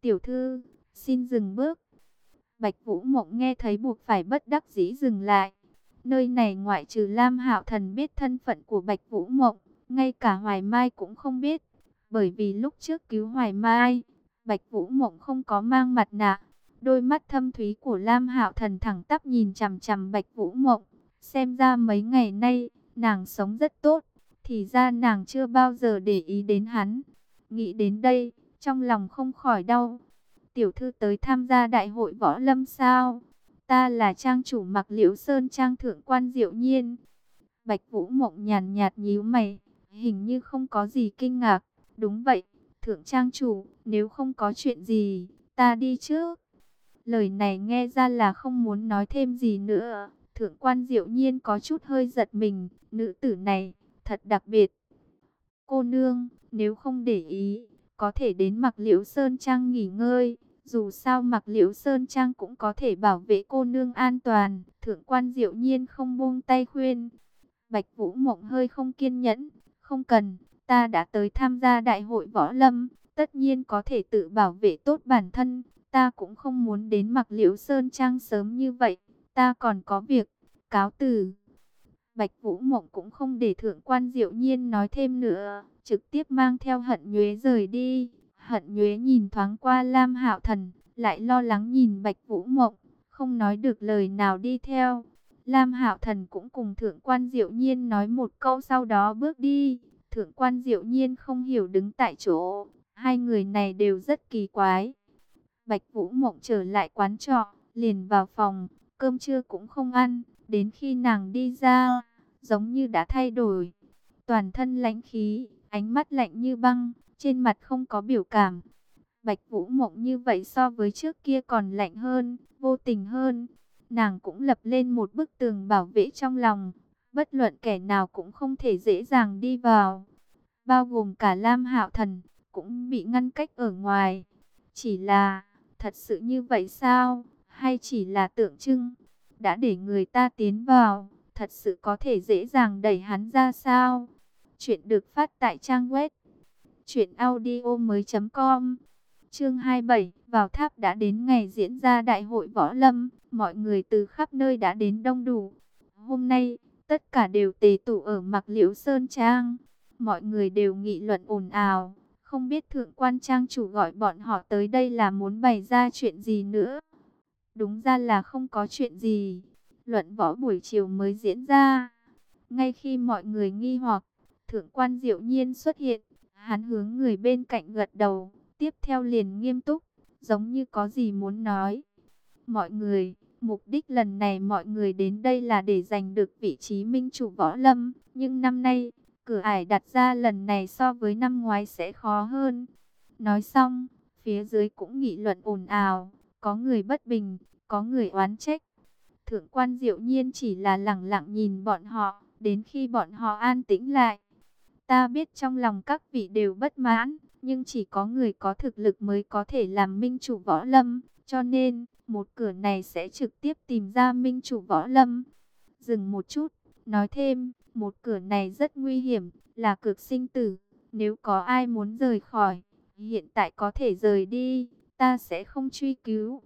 Tiểu thư, xin dừng bước. Bạch Vũ Mộng nghe thấy buộc phải bất đắc dĩ dừng lại. Nơi này ngoại trừ Lam Hạo Thần biết thân phận của Bạch Vũ Mộng, ngay cả Hoài Mai cũng không biết. Bởi vì lúc trước cứu Hoài Mai, Bạch Vũ Mộng không có mang mặt nạ. Đôi mắt thâm thúy của Lam Hạo Thần thẳng tắp nhìn chằm chằm Bạch Vũ Mộng. Xem ra mấy ngày nay, nàng sống rất tốt. Thì ra nàng chưa bao giờ để ý đến hắn. Nghĩ đến đây, trong lòng không khỏi đau. Tiểu thư tới tham gia đại hội võ lâm sao? Ta là trang chủ mặc liễu sơn trang thượng quan diệu nhiên. Bạch Vũ Mộng nhàn nhạt nhíu mày, hình như không có gì kinh ngạc. Đúng vậy, thượng trang chủ, nếu không có chuyện gì, ta đi trước. Lời này nghe ra là không muốn nói thêm gì nữa. Thượng quan diệu nhiên có chút hơi giật mình, nữ tử này, thật đặc biệt. Cô nương, nếu không để ý, có thể đến mặc liễu sơn trang nghỉ ngơi. Dù sao mặc liễu sơn trang cũng có thể bảo vệ cô nương an toàn. Thượng quan diệu nhiên không buông tay khuyên. Bạch Vũ Mộng hơi không kiên nhẫn. Không cần, ta đã tới tham gia đại hội võ lâm. Tất nhiên có thể tự bảo vệ tốt bản thân. Ta cũng không muốn đến mặc liễu sơn trang sớm như vậy. Ta còn có việc. Cáo từ. Bạch Vũ Mộng cũng không để thượng quan diệu nhiên nói thêm nữa. Trực tiếp mang theo hận nhuế rời đi. Hận nhuế nhìn thoáng qua Lam Hạo Thần, lại lo lắng nhìn Bạch Vũ Mộng, không nói được lời nào đi theo. Lam Hạo Thần cũng cùng Thượng quan Diệu Nhiên nói một câu sau đó bước đi. Thượng quan Diệu Nhiên không hiểu đứng tại chỗ, hai người này đều rất kỳ quái. Bạch Vũ Mộng trở lại quán trọ, liền vào phòng, cơm trưa cũng không ăn, đến khi nàng đi ra, giống như đã thay đổi. Toàn thân lãnh khí, ánh mắt lạnh như băng, trên mặt không có biểu cảm. Bạch Vũ Mộng như vậy so với trước kia còn lạnh hơn, vô tình hơn. Nàng cũng lập lên một bức tường bảo vệ trong lòng, bất luận kẻ nào cũng không thể dễ dàng đi vào. Bao gồm cả Lam Hạo Thần, cũng bị ngăn cách ở ngoài. Chỉ là, thật sự như vậy sao? Hay chỉ là tượng trưng? Đã để người ta tiến vào, thật sự có thể dễ dàng đẩy hắn ra sao? Chuyện được phát tại trang web Chuyện audio mới com. Chương 27 Vào tháp đã đến ngày diễn ra đại hội võ lâm. Mọi người từ khắp nơi đã đến đông đủ. Hôm nay tất cả đều tề tụ ở mặc liễu Sơn Trang. Mọi người đều nghị luận ồn ào. Không biết thượng quan trang chủ gọi bọn họ tới đây là muốn bày ra chuyện gì nữa. Đúng ra là không có chuyện gì. Luận võ buổi chiều mới diễn ra. Ngay khi mọi người nghi hoặc Thượng quan diệu nhiên xuất hiện. Hắn hướng người bên cạnh gật đầu, tiếp theo liền nghiêm túc, giống như có gì muốn nói. Mọi người, mục đích lần này mọi người đến đây là để giành được vị trí minh chủ võ lâm, nhưng năm nay, cửa ải đặt ra lần này so với năm ngoái sẽ khó hơn. Nói xong, phía dưới cũng nghị luận ồn ào, có người bất bình, có người oán trách. Thượng quan diệu nhiên chỉ là lặng lặng nhìn bọn họ, đến khi bọn họ an tĩnh lại, Ta biết trong lòng các vị đều bất mãn, nhưng chỉ có người có thực lực mới có thể làm minh chủ võ lâm, cho nên một cửa này sẽ trực tiếp tìm ra minh chủ võ lâm. Dừng một chút, nói thêm, một cửa này rất nguy hiểm, là cực sinh tử, nếu có ai muốn rời khỏi, hiện tại có thể rời đi, ta sẽ không truy cứu.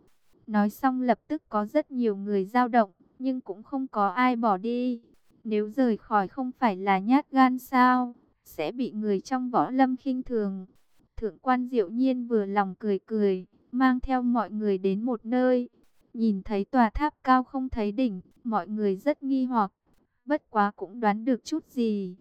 Nói xong lập tức có rất nhiều người dao động, nhưng cũng không có ai bỏ đi. Nếu rời khỏi không phải là nhát gan sao? sẽ bị người trong võ lâm khinh thường. Thượng quan diệu nhiên vừa lòng cười cười, mang theo mọi người đến một nơi. Nhìn thấy tòa tháp cao không thấy đỉnh, mọi người rất nghi hoặc, bất quá cũng đoán được chút gì.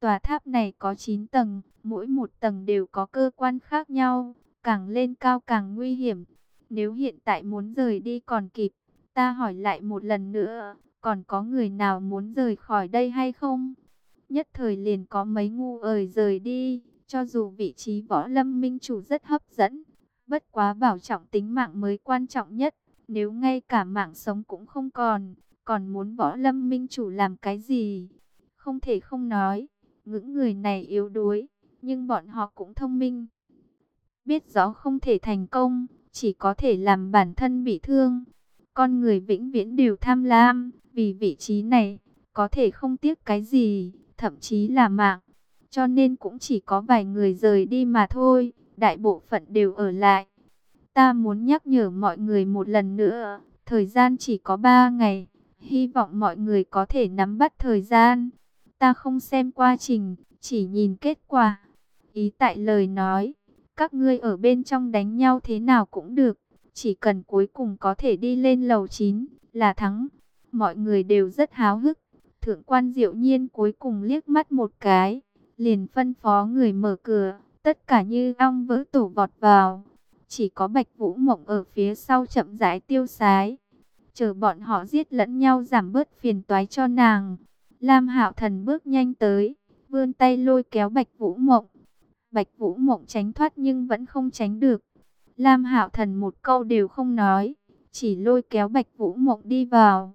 Tòa tháp này có 9 tầng, mỗi một tầng đều có cơ quan khác nhau, càng lên cao càng nguy hiểm. Nếu hiện tại muốn rời đi còn kịp, ta hỏi lại một lần nữa, còn có người nào muốn rời khỏi đây hay không? nhất thời liền có mấy ngu ời rời đi, cho dù vị trí võ lâm minh chủ rất hấp dẫn, bất quá bảo trọng tính mạng mới quan trọng nhất, nếu ngay cả mạng sống cũng không còn, còn muốn võ lâm minh chủ làm cái gì? Không thể không nói, những người này yếu đuối, nhưng bọn họ cũng thông minh. Biết rõ không thể thành công, chỉ có thể làm bản thân bị thương. Con người vĩnh viễn đều tham lam, vì vị trí này, có thể không tiếc cái gì thậm chí là mạng. cho nên cũng chỉ có vài người rời đi mà thôi, đại bộ phận đều ở lại. Ta muốn nhắc nhở mọi người một lần nữa, thời gian chỉ có 3 ngày, hy vọng mọi người có thể nắm bắt thời gian. Ta không xem quá trình, chỉ nhìn kết quả. Ý tại lời nói, các ngươi ở bên trong đánh nhau thế nào cũng được, chỉ cần cuối cùng có thể đi lên lầu 9 là thắng. Mọi người đều rất háo hức. Thượng quan diệu nhiên cuối cùng liếc mắt một cái, liền phân phó người mở cửa, tất cả như ong vỡ tổ vọt vào. Chỉ có Bạch Vũ Mộng ở phía sau chậm rãi tiêu sái, chờ bọn họ giết lẫn nhau giảm bớt phiền toái cho nàng. Lam Hạo Thần bước nhanh tới, vươn tay lôi kéo Bạch Vũ Mộng. Bạch Vũ Mộng tránh thoát nhưng vẫn không tránh được. Lam Hạo Thần một câu đều không nói, chỉ lôi kéo Bạch Vũ Mộng đi vào.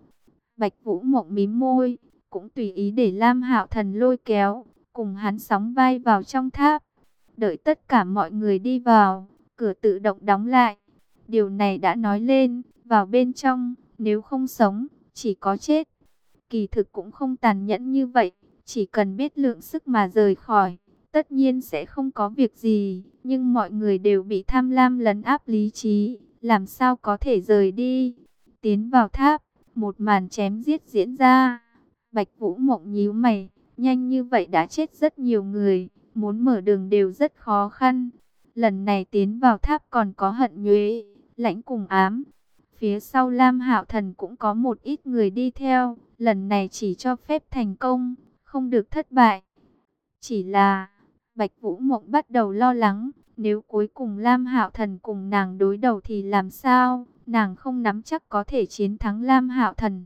Bạch Vũ Mộng mím môi, cũng tùy ý để Lam Hạo Thần lôi kéo, cùng hắn sóng vai vào trong tháp. Đợi tất cả mọi người đi vào, cửa tự động đóng lại. Điều này đã nói lên, vào bên trong, nếu không sống, chỉ có chết. Kỳ thực cũng không tàn nhẫn như vậy, chỉ cần biết lượng sức mà rời khỏi, tất nhiên sẽ không có việc gì. Nhưng mọi người đều bị tham lam lấn áp lý trí, làm sao có thể rời đi. Tiến vào tháp, một màn chém giết diễn ra. Bạch Vũ Mộng nhíu mày, nhanh như vậy đã chết rất nhiều người, muốn mở đường đều rất khó khăn. Lần này tiến vào tháp còn có hận nhuế, lãnh cùng ám. Phía sau Lam Hạo Thần cũng có một ít người đi theo, lần này chỉ cho phép thành công, không được thất bại. Chỉ là, Bạch Vũ Mộng bắt đầu lo lắng, nếu cuối cùng Lam Hạo Thần cùng nàng đối đầu thì làm sao? Nàng không nắm chắc có thể chiến thắng Lam Hạo Thần.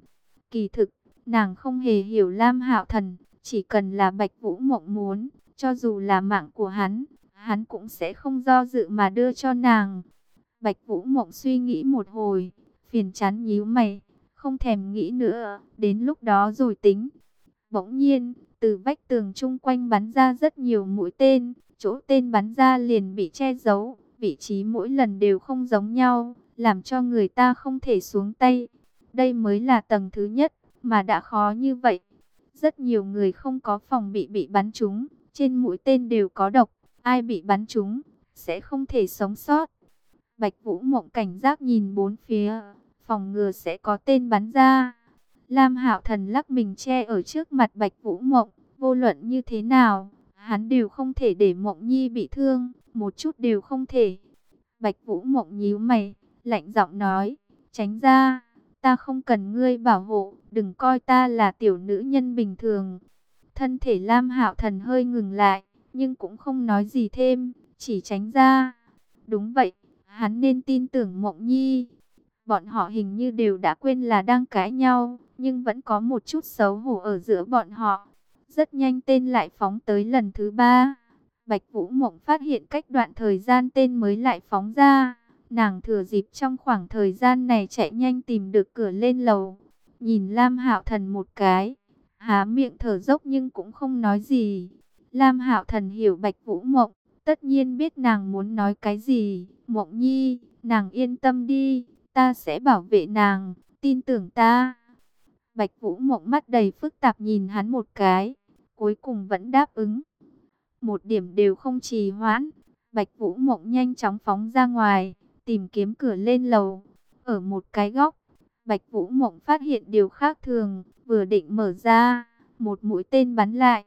Kỳ thực, nàng không hề hiểu Lam Hạo Thần, chỉ cần là Bạch Vũ Mộng muốn, cho dù là mạng của hắn, hắn cũng sẽ không do dự mà đưa cho nàng. Bạch Vũ Mộng suy nghĩ một hồi, phiền chán nhíu mày, không thèm nghĩ nữa, đến lúc đó rồi tính. Bỗng nhiên, từ vách tường chung quanh bắn ra rất nhiều mũi tên, chỗ tên bắn ra liền bị che giấu, vị trí mỗi lần đều không giống nhau, làm cho người ta không thể xuống tay. Đây mới là tầng thứ nhất, mà đã khó như vậy. Rất nhiều người không có phòng bị bị bắn trúng, trên mũi tên đều có độc, ai bị bắn trúng, sẽ không thể sống sót. Bạch Vũ Mộng cảnh giác nhìn bốn phía, phòng ngừa sẽ có tên bắn ra. Lam Hạo Thần lắc mình che ở trước mặt Bạch Vũ Mộng, vô luận như thế nào, hắn đều không thể để Mộng Nhi bị thương, một chút đều không thể. Bạch Vũ Mộng nhíu mày, lạnh giọng nói, tránh ra, ta không cần ngươi bảo hộ, đừng coi ta là tiểu nữ nhân bình thường. Thân thể Lam Hạo Thần hơi ngừng lại, nhưng cũng không nói gì thêm, chỉ tránh ra. Đúng vậy, hắn nên tin tưởng Mộng Nhi. Bọn họ hình như đều đã quên là đang cãi nhau, nhưng vẫn có một chút xấu hổ ở giữa bọn họ. Rất nhanh tên lại phóng tới lần thứ ba. Bạch Vũ Mộng phát hiện cách đoạn thời gian tên mới lại phóng ra. Nàng thừa dịp trong khoảng thời gian này chạy nhanh tìm được cửa lên lầu. Nhìn Lam Hạo Thần một cái, há miệng thở dốc nhưng cũng không nói gì. Lam Hạo Thần hiểu Bạch Vũ Mộng, tất nhiên biết nàng muốn nói cái gì. Mộng Nhi, nàng yên tâm đi, ta sẽ bảo vệ nàng, tin tưởng ta. Bạch Vũ Mộng mắt đầy phức tạp nhìn hắn một cái, cuối cùng vẫn đáp ứng. Một điểm đều không trì hoãn, Bạch Vũ Mộng nhanh chóng phóng ra ngoài, tìm kiếm cửa lên lầu. Ở một cái góc, Bạch Vũ Mộng phát hiện điều khác thường, vừa định mở ra, một mũi tên bắn lại.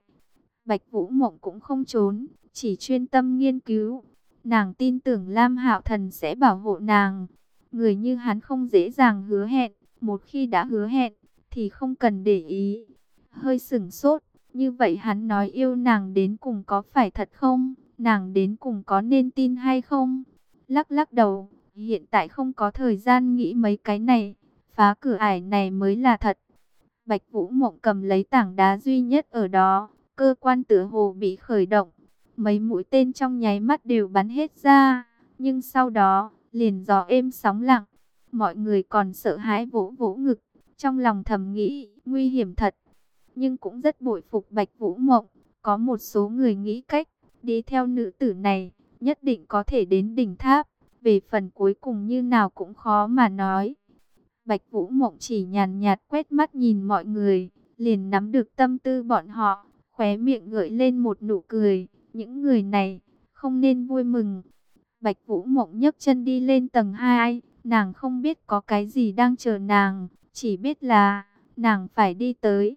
Bạch Vũ Mộng cũng không trốn, chỉ chuyên tâm nghiên cứu. Nàng tin tưởng Lam Hạo Thần sẽ bảo hộ nàng. Người như hắn không dễ dàng hứa hẹn, một khi đã hứa hẹn thì không cần để ý. Hơi sửng sốt, như vậy hắn nói yêu nàng đến cùng có phải thật không? Nàng đến cùng có nên tin hay không? Lắc lắc đầu, hiện tại không có thời gian nghĩ mấy cái này, phá cửa ải này mới là thật. Bạch Vũ Mộng cầm lấy tảng đá duy nhất ở đó, cơ quan tử hồ bị khởi động. Mấy mũi tên trong nháy mắt đều bắn hết ra, nhưng sau đó, liền gió êm sóng lặng. Mọi người còn sợ hãi vỗ vỗ ngực, trong lòng thầm nghĩ, nguy hiểm thật. Nhưng cũng rất bội phục Bạch Vũ Mộng, có một số người nghĩ cách, đi theo nữ tử này, nhất định có thể đến đỉnh tháp. Về phần cuối cùng như nào cũng khó mà nói. Bạch Vũ Mộng chỉ nhàn nhạt quét mắt nhìn mọi người, liền nắm được tâm tư bọn họ, khóe miệng gợi lên một nụ cười. Những người này, không nên vui mừng. Bạch Vũ Mộng nhấc chân đi lên tầng 2, nàng không biết có cái gì đang chờ nàng, chỉ biết là nàng phải đi tới.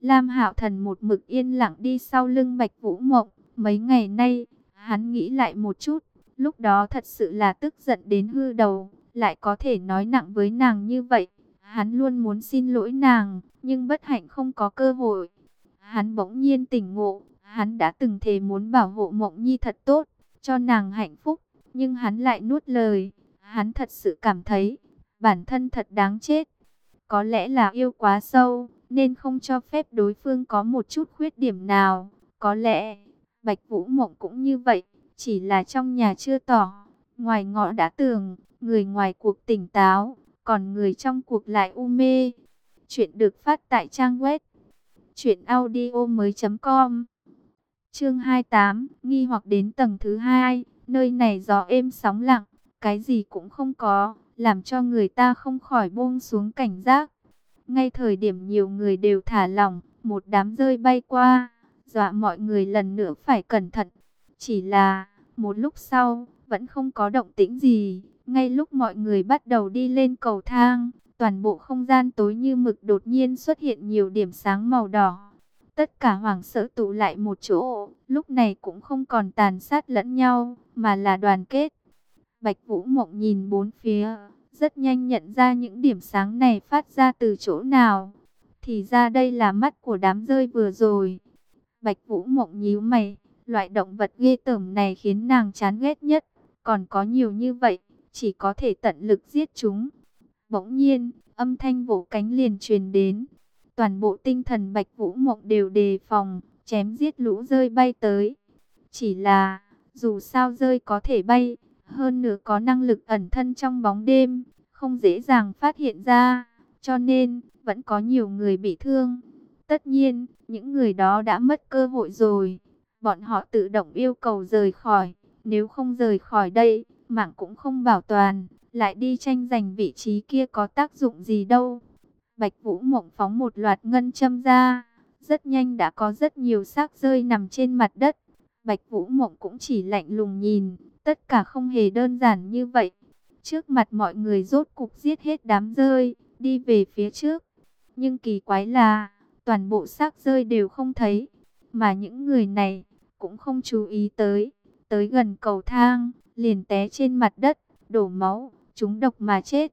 Lam Hạo Thần một mực yên lặng đi sau lưng Bạch Vũ Mộng, mấy ngày nay, hắn nghĩ lại một chút, lúc đó thật sự là tức giận đến hư đầu, lại có thể nói nặng với nàng như vậy. Hắn luôn muốn xin lỗi nàng, nhưng bất hạnh không có cơ hội. Hắn bỗng nhiên tỉnh ngộ, hắn đã từng thề muốn bảo hộ Mộng Nhi thật tốt, cho nàng hạnh phúc, nhưng hắn lại nuốt lời. Hắn thật sự cảm thấy, bản thân thật đáng chết. Có lẽ là yêu quá sâu, nên không cho phép đối phương có một chút khuyết điểm nào. Có lẽ, Bạch Vũ Mộng cũng như vậy, chỉ là trong nhà chưa tỏ, ngoài ngõ đã tường, người ngoài cuộc tỉnh táo, còn người trong cuộc lại u mê. Chuyện được phát tại trang web truyệnaudiomoi.com. Chương 28, nghi hoặc đến tầng thứ hai, nơi này gió êm sóng lặng, cái gì cũng không có, làm cho người ta không khỏi buông xuống cảnh giác. Ngay thời điểm nhiều người đều thả lỏng, một đám rơi bay qua, dọa mọi người lần nữa phải cẩn thận. Chỉ là, một lúc sau, vẫn không có động tĩnh gì. Ngay lúc mọi người bắt đầu đi lên cầu thang, toàn bộ không gian tối như mực đột nhiên xuất hiện nhiều điểm sáng màu đỏ. Tất cả hoàng sợ tụ lại một chỗ, lúc này cũng không còn tàn sát lẫn nhau, mà là đoàn kết. Bạch Vũ Mộng nhìn bốn phía, rất nhanh nhận ra những điểm sáng này phát ra từ chỗ nào. Thì ra đây là mắt của đám rơi vừa rồi. Bạch Vũ Mộng nhíu mày, loại động vật ghê tởm này khiến nàng chán ghét nhất. Còn có nhiều như vậy, chỉ có thể tận lực giết chúng. Bỗng nhiên, âm thanh vỗ cánh liền truyền đến. Toàn bộ tinh thần Bạch Vũ Mộng đều đề phòng, chém giết lũ rơi bay tới. Chỉ là, dù sao rơi có thể bay, hơn nữa có năng lực ẩn thân trong bóng đêm, không dễ dàng phát hiện ra, cho nên vẫn có nhiều người bị thương. Tất nhiên, những người đó đã mất cơ hội rồi, bọn họ tự động yêu cầu rời khỏi, nếu không rời khỏi đây, mạng cũng không bảo toàn, lại đi tranh giành vị trí kia có tác dụng gì đâu. Bạch Vũ Mộng phóng một loạt ngân châm ra, rất nhanh đã có rất nhiều xác rơi nằm trên mặt đất. Bạch Vũ Mộng cũng chỉ lạnh lùng nhìn, Tất cả không hề đơn giản như vậy. Trước mặt mọi người rốt cục giết hết đám rơi, đi về phía trước. Nhưng kỳ quái là, toàn bộ xác rơi đều không thấy. Mà những người này cũng không chú ý tới. Tới gần cầu thang, liền té trên mặt đất, đổ máu, chúng độc mà chết.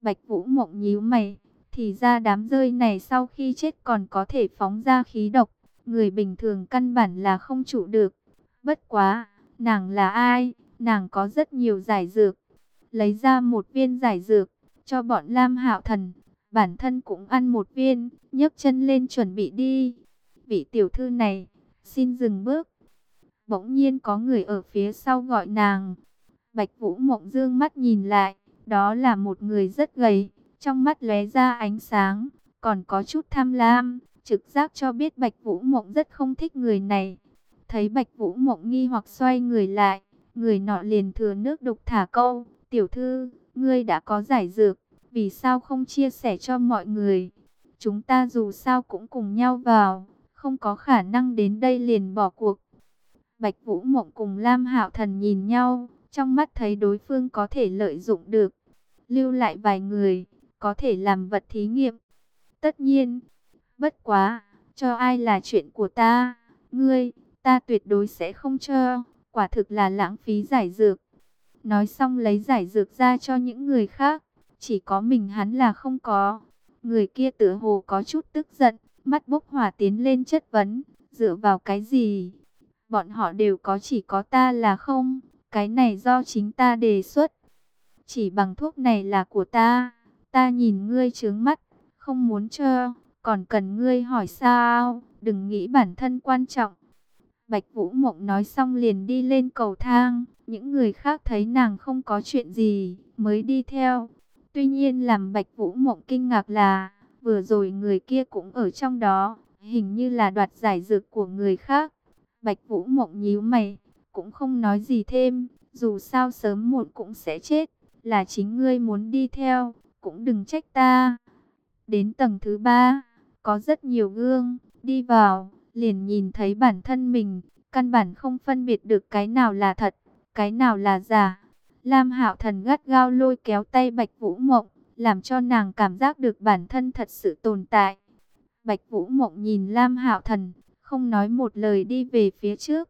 Bạch Vũ Mộng nhíu mày, thì ra đám rơi này sau khi chết còn có thể phóng ra khí độc, người bình thường căn bản là không trụ được. Bất quá, Nàng là ai? Nàng có rất nhiều giải dược. Lấy ra một viên giải dược, cho bọn Lam Hạo Thần. Bản thân cũng ăn một viên, nhấc chân lên chuẩn bị đi. Vị tiểu thư này, xin dừng bước. Bỗng nhiên có người ở phía sau gọi nàng. Bạch Vũ Mộng dương mắt nhìn lại, đó là một người rất gầy, trong mắt lóe ra ánh sáng, còn có chút tham lam, trực giác cho biết Bạch Vũ Mộng rất không thích người này. Thấy Bạch Vũ Mộng nghi hoặc xoay người lại, người nọ liền thừa nước đục thả câu, "Tiểu thư, ngươi đã có giải dược, vì sao không chia sẻ cho mọi người? Chúng ta dù sao cũng cùng nhau vào, không có khả năng đến đây liền bỏ cuộc." Bạch Vũ Mộng cùng Lam Hạo Thần nhìn nhau, trong mắt thấy đối phương có thể lợi dụng được, lưu lại vài người, có thể làm vật thí nghiệm. Tất nhiên, bất quá, cho ai là chuyện của ta, ngươi ta tuyệt đối sẽ không cho, quả thực là lãng phí giải dược. Nói xong lấy giải dược ra cho những người khác, chỉ có mình hắn là không có. Người kia tựa hồ có chút tức giận, mắt bốc hỏa tiến lên chất vấn, dựa vào cái gì? Bọn họ đều có chỉ có ta là không, cái này do chính ta đề xuất. Chỉ bằng thuốc này là của ta, ta nhìn ngươi trướng mắt, không muốn cho, còn cần ngươi hỏi sao, đừng nghĩ bản thân quan trọng. Bạch Vũ Mộng nói xong liền đi lên cầu thang, những người khác thấy nàng không có chuyện gì, mới đi theo. Tuy nhiên làm Bạch Vũ Mộng kinh ngạc là, vừa rồi người kia cũng ở trong đó, hình như là đoạt giải dược của người khác. Bạch Vũ Mộng nhíu mày, cũng không nói gì thêm, dù sao sớm muộn cũng sẽ chết, là chính ngươi muốn đi theo, cũng đừng trách ta. Đến tầng thứ ba, có rất nhiều gương, đi vào, liền nhìn thấy bản thân mình, căn bản không phân biệt được cái nào là thật, cái nào là giả. Lam Hạo Thần gắt gao lôi kéo tay Bạch Vũ Mộng, làm cho nàng cảm giác được bản thân thật sự tồn tại. Bạch Vũ Mộng nhìn Lam Hạo Thần, không nói một lời đi về phía trước.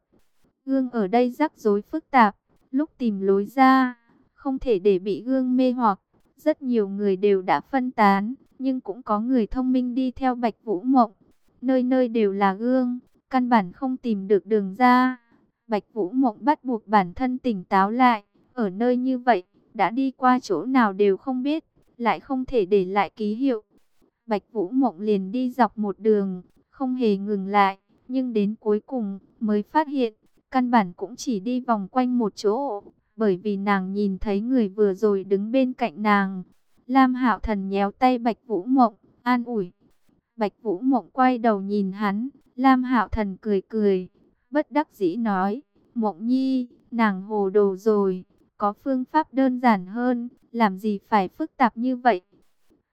Gương ở đây rắc rối phức tạp, lúc tìm lối ra, không thể để bị gương mê hoặc. Rất nhiều người đều đã phân tán, nhưng cũng có người thông minh đi theo Bạch Vũ Mộng. Nơi nơi đều là gương, căn bản không tìm được đường ra. Bạch Vũ Mộng bắt buộc bản thân tỉnh táo lại, ở nơi như vậy, đã đi qua chỗ nào đều không biết, lại không thể để lại ký hiệu. Bạch Vũ Mộng liền đi dọc một đường, không hề ngừng lại, nhưng đến cuối cùng mới phát hiện, căn bản cũng chỉ đi vòng quanh một chỗ, bởi vì nàng nhìn thấy người vừa rồi đứng bên cạnh nàng. Lam Hạo Thần nhéo tay Bạch Vũ Mộng, an ủi. Bạch Vũ Mộng quay đầu nhìn hắn, Lam Hạo Thần cười cười, bất đắc dĩ nói, Mộng Nhi, nàng hồ đồ rồi, có phương pháp đơn giản hơn, làm gì phải phức tạp như vậy.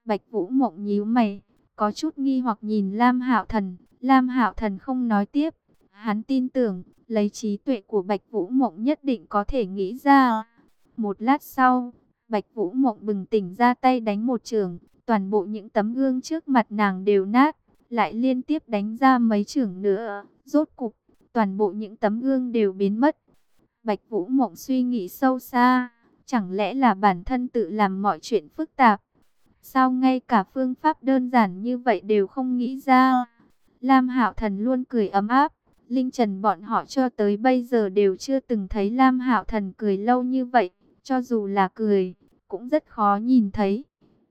Bạch Vũ Mộng nhíu mày, có chút nghi hoặc nhìn Lam Hạo Thần, Lam Hạo Thần không nói tiếp, hắn tin tưởng, lấy trí tuệ của Bạch Vũ Mộng nhất định có thể nghĩ ra. Một lát sau, Bạch Vũ Mộng bừng tỉnh ra tay đánh một trường, toàn bộ những tấm gương trước mặt nàng đều nát, lại liên tiếp đánh ra mấy trưởng nữa, rốt cục, toàn bộ những tấm gương đều biến mất. Bạch Vũ Mộng suy nghĩ sâu xa, chẳng lẽ là bản thân tự làm mọi chuyện phức tạp? Sao ngay cả phương pháp đơn giản như vậy đều không nghĩ ra? Lam Hạo Thần luôn cười ấm áp, Linh Trần bọn họ cho tới bây giờ đều chưa từng thấy Lam Hạo Thần cười lâu như vậy, cho dù là cười, cũng rất khó nhìn thấy.